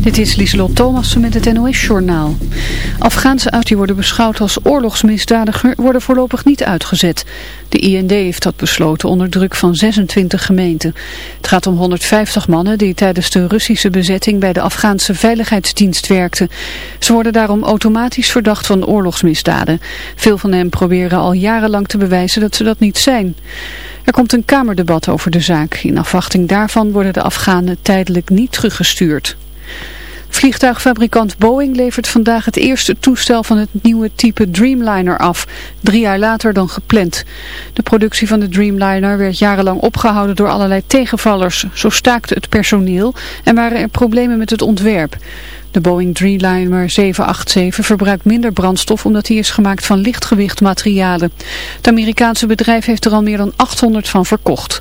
Dit is Lieselot Thomassen met het NOS-journaal. Afghaanse uit die worden beschouwd als oorlogsmisdadiger worden voorlopig niet uitgezet. De IND heeft dat besloten onder druk van 26 gemeenten. Het gaat om 150 mannen die tijdens de Russische bezetting bij de Afghaanse Veiligheidsdienst werkten. Ze worden daarom automatisch verdacht van oorlogsmisdaden. Veel van hen proberen al jarenlang te bewijzen dat ze dat niet zijn. Er komt een kamerdebat over de zaak. In afwachting daarvan worden de Afghanen tijdelijk niet teruggestuurd. Vliegtuigfabrikant Boeing levert vandaag het eerste toestel van het nieuwe type Dreamliner af, drie jaar later dan gepland. De productie van de Dreamliner werd jarenlang opgehouden door allerlei tegenvallers. Zo staakte het personeel en waren er problemen met het ontwerp. De Boeing Dreamliner 787 verbruikt minder brandstof omdat hij is gemaakt van lichtgewicht materialen. Het Amerikaanse bedrijf heeft er al meer dan 800 van verkocht.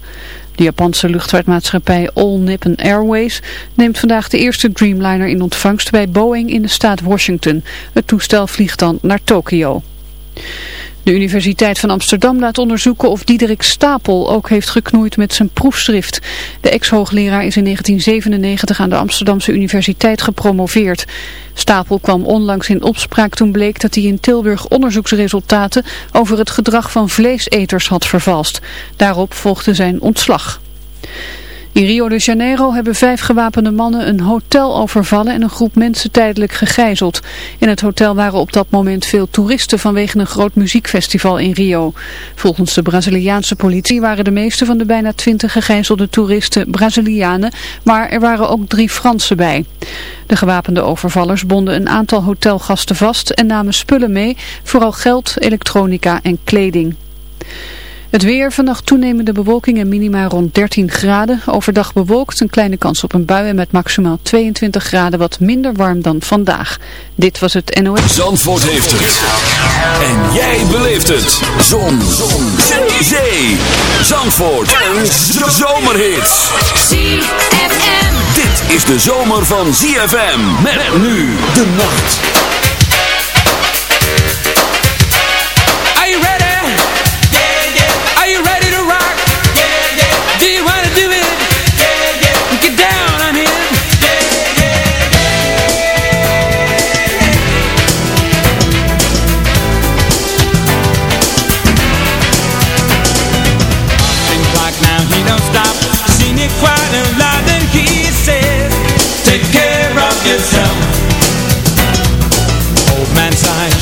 De Japanse luchtvaartmaatschappij All Nippon Airways neemt vandaag de eerste Dreamliner in ontvangst bij Boeing in de staat Washington. Het toestel vliegt dan naar Tokio. De Universiteit van Amsterdam laat onderzoeken of Diederik Stapel ook heeft geknoeid met zijn proefschrift. De ex-hoogleraar is in 1997 aan de Amsterdamse Universiteit gepromoveerd. Stapel kwam onlangs in opspraak toen bleek dat hij in Tilburg onderzoeksresultaten over het gedrag van vleeseters had vervalst. Daarop volgde zijn ontslag. In Rio de Janeiro hebben vijf gewapende mannen een hotel overvallen en een groep mensen tijdelijk gegijzeld. In het hotel waren op dat moment veel toeristen vanwege een groot muziekfestival in Rio. Volgens de Braziliaanse politie waren de meeste van de bijna twintig gegijzelde toeristen Brazilianen, maar er waren ook drie Fransen bij. De gewapende overvallers bonden een aantal hotelgasten vast en namen spullen mee, vooral geld, elektronica en kleding. Het weer, vannacht toenemende bewolking en minima rond 13 graden. Overdag bewolkt, een kleine kans op een bui en met maximaal 22 graden wat minder warm dan vandaag. Dit was het NOS. Zandvoort heeft het. En jij beleeft het. Zon. Zon. Zee. Zee. Zandvoort. En zomerhits. ZFM. Dit is de zomer van ZFM. Met nu de nacht.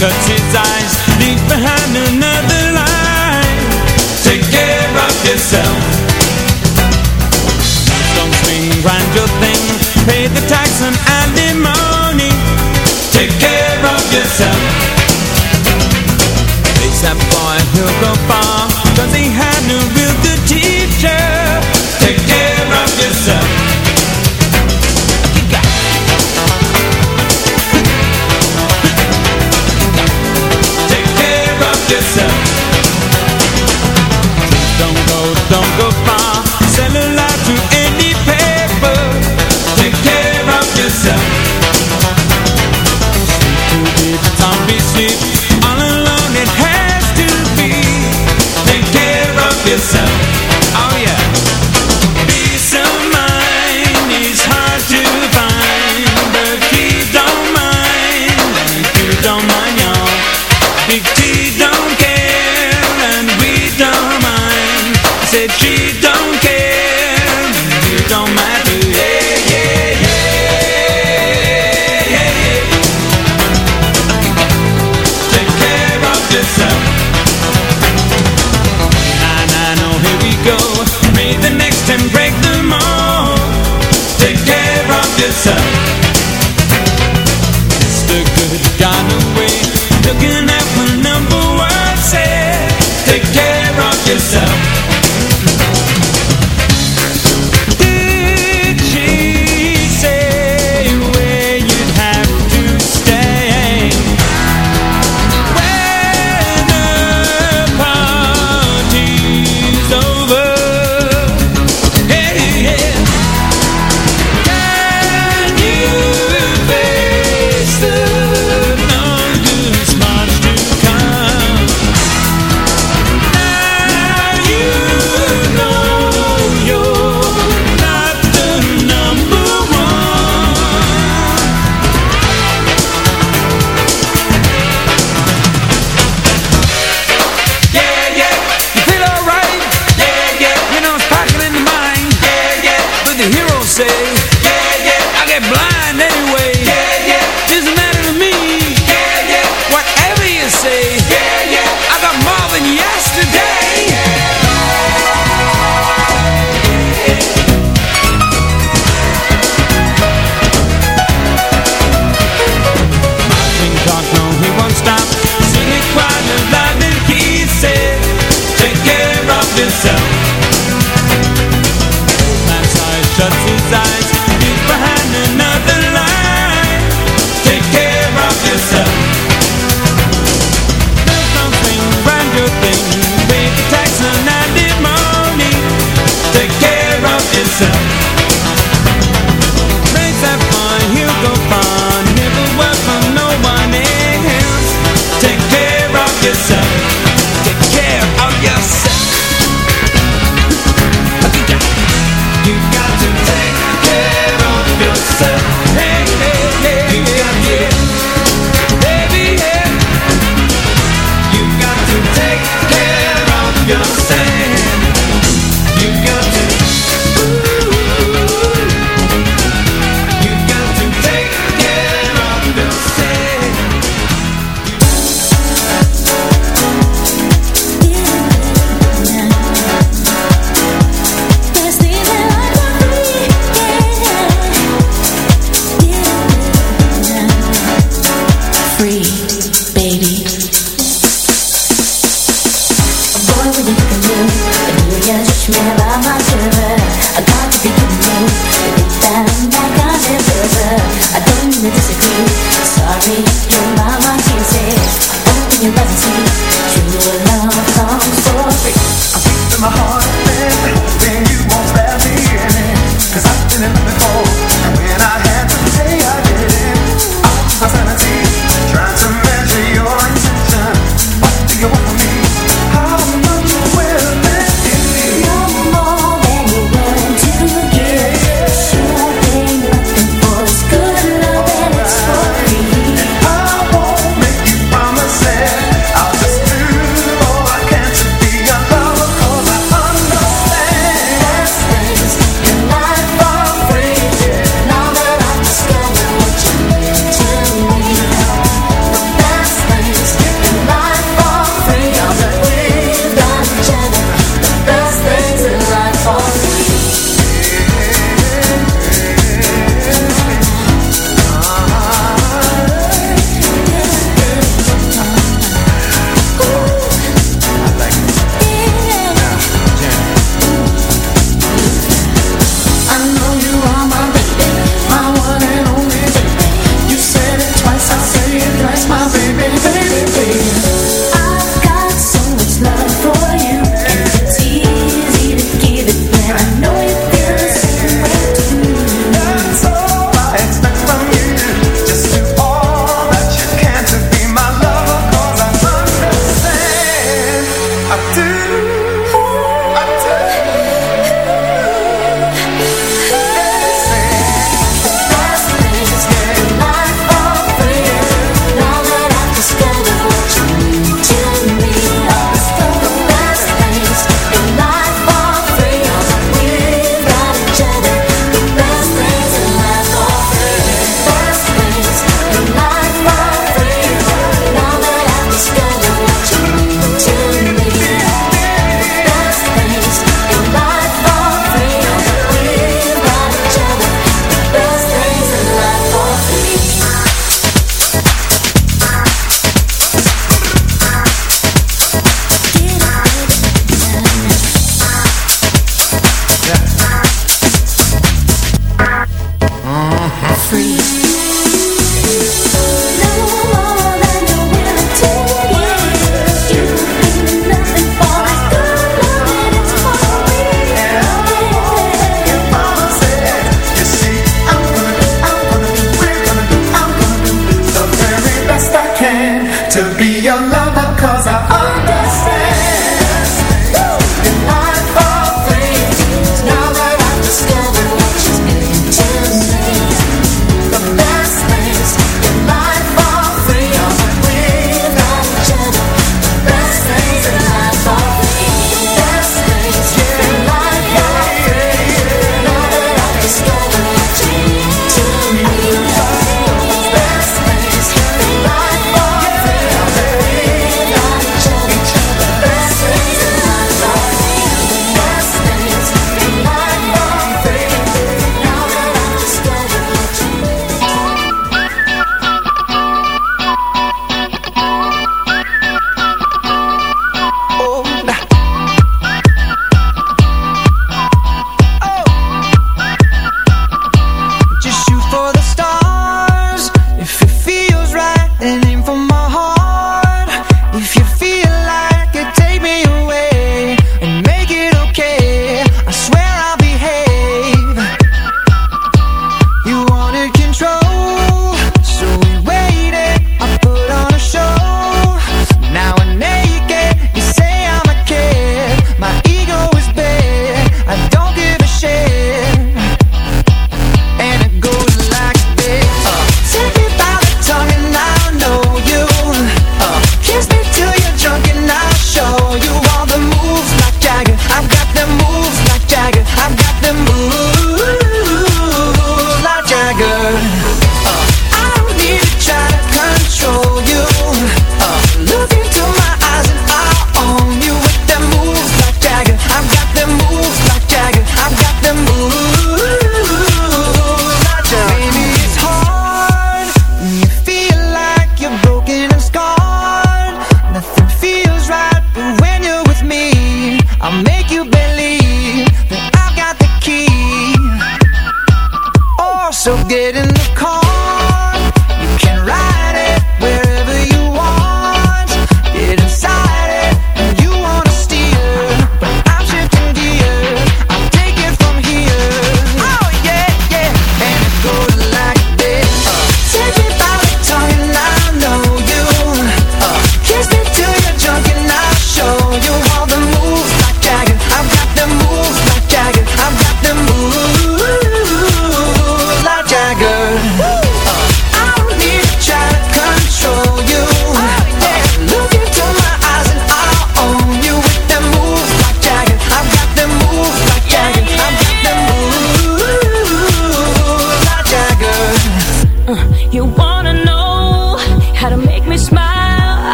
Shuts his eyes, leaves behind another line. Take care of yourself. Don't swing, grind your thing, pay the tax and alimony. Take care of yourself. Face that boy, he'll go far,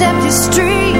empty street.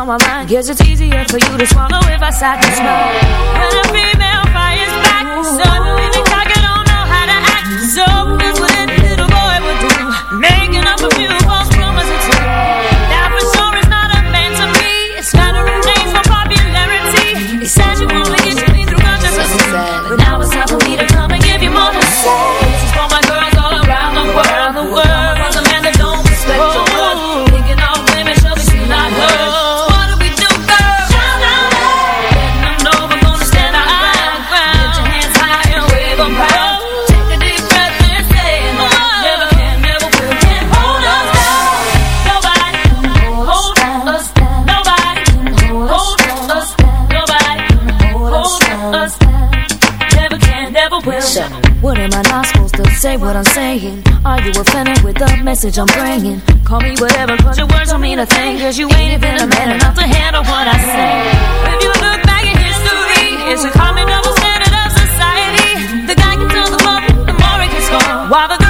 on my mind. Guess it's easier for you to swallow if I sat and smile When a female fires back Suddenly the I don't know how to act. So it's offended with the message I'm bringing. Call me whatever, but your words don't mean a thing. Cause you ain't even a man enough to handle what I say. If you look back in history, it's a common double standard of society. The guy can tell the more, the more it can score. While the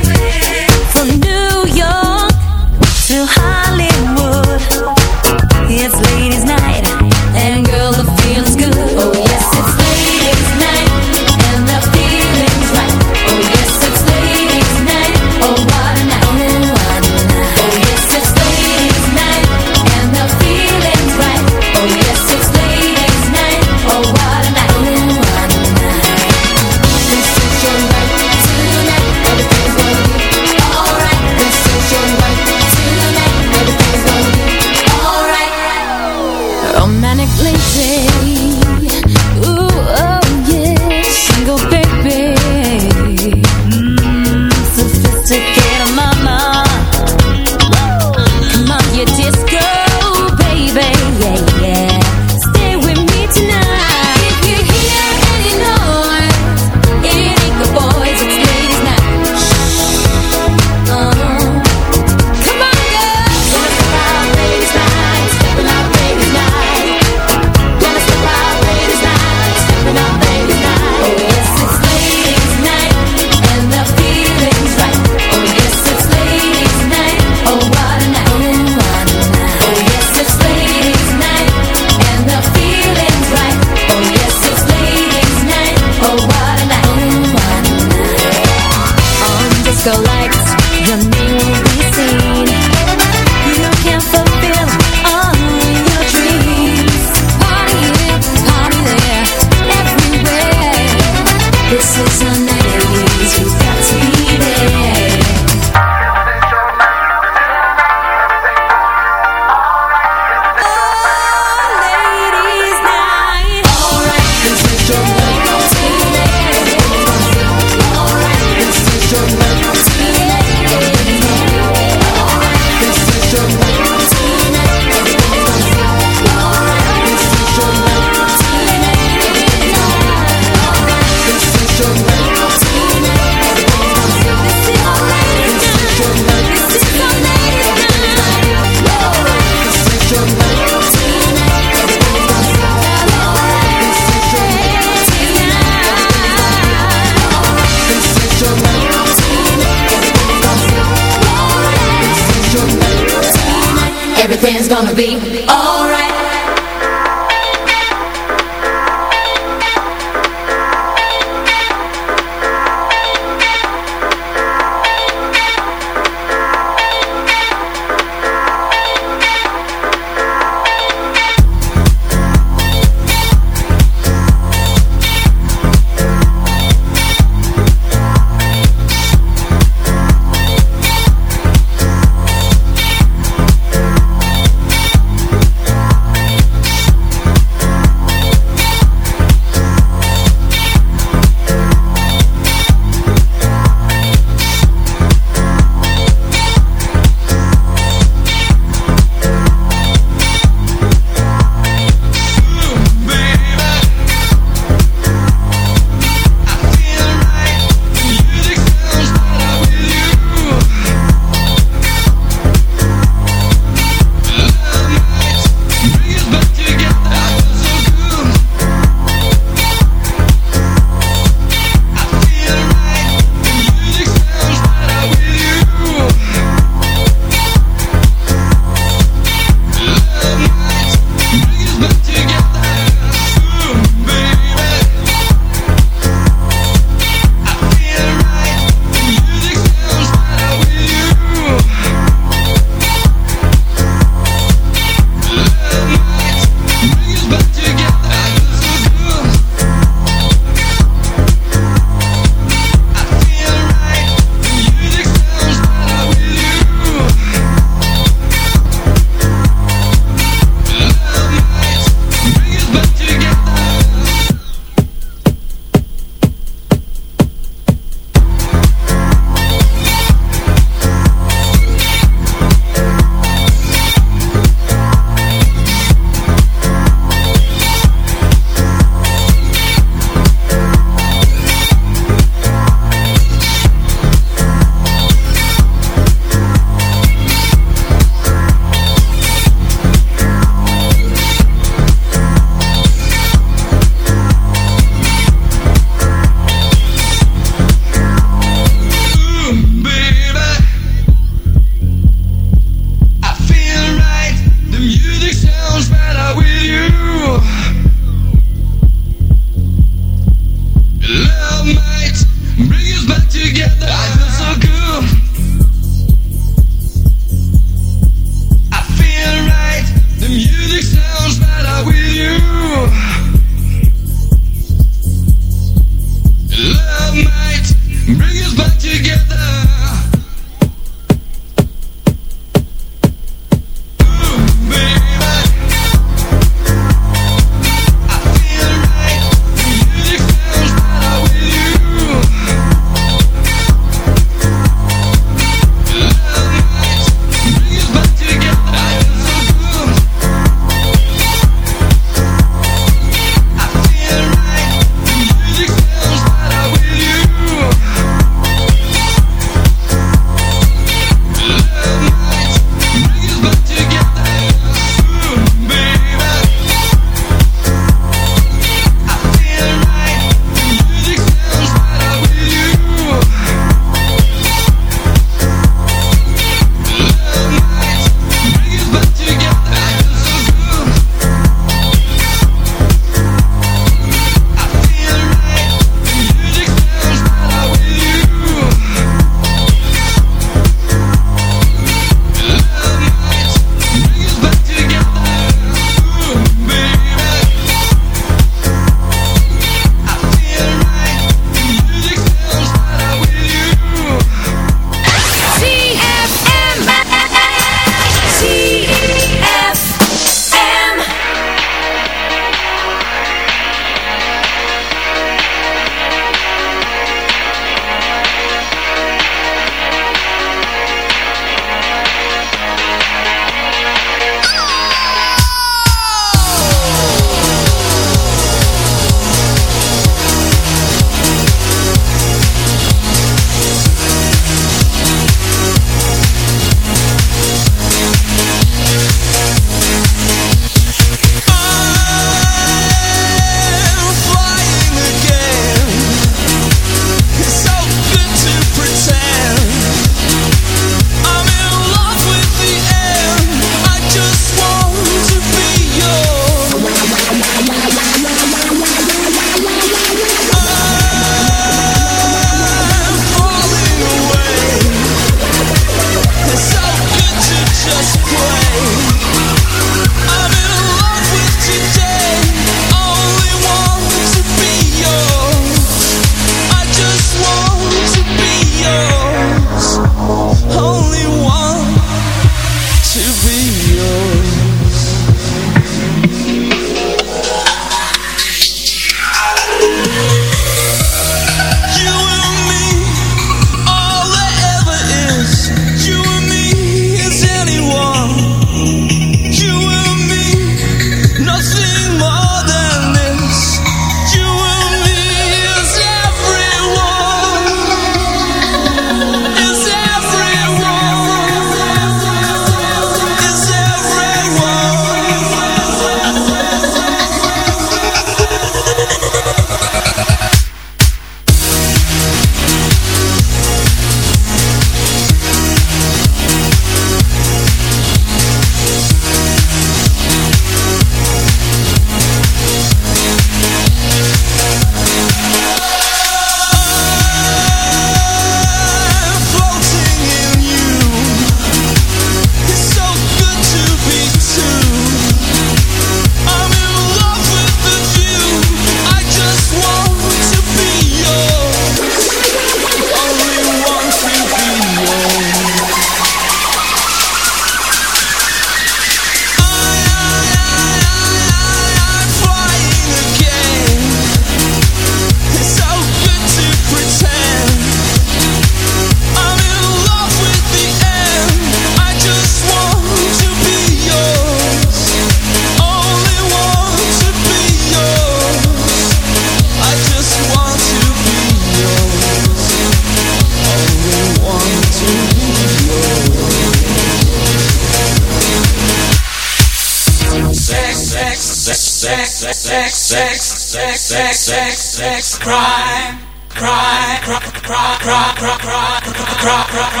rock, rock, rock.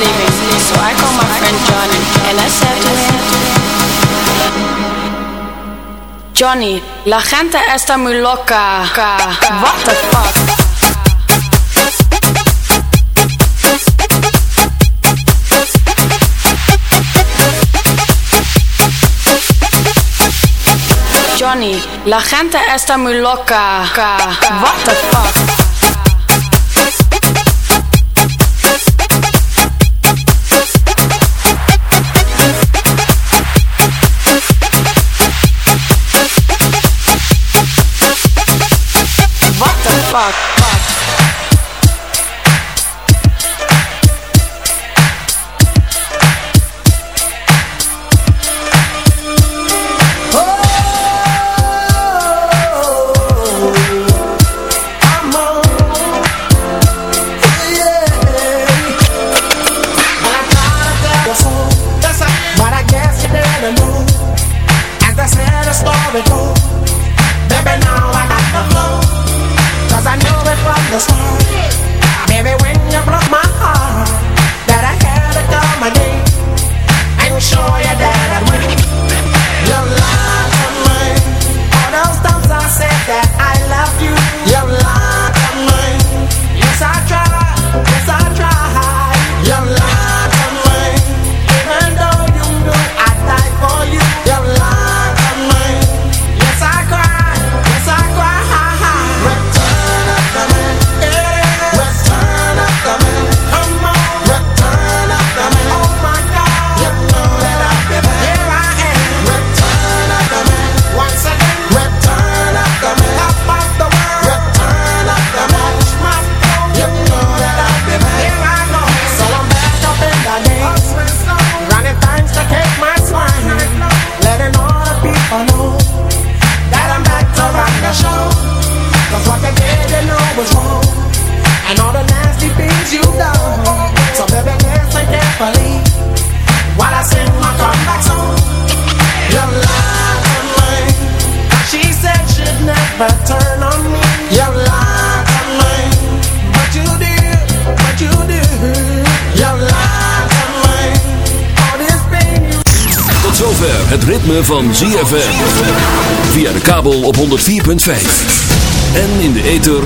leaving, so I call my friend Johnny, and I said to him, Johnny, la gente está muy loca. What the fuck? Johnny, la gente está muy loca. What the fuck? fuck.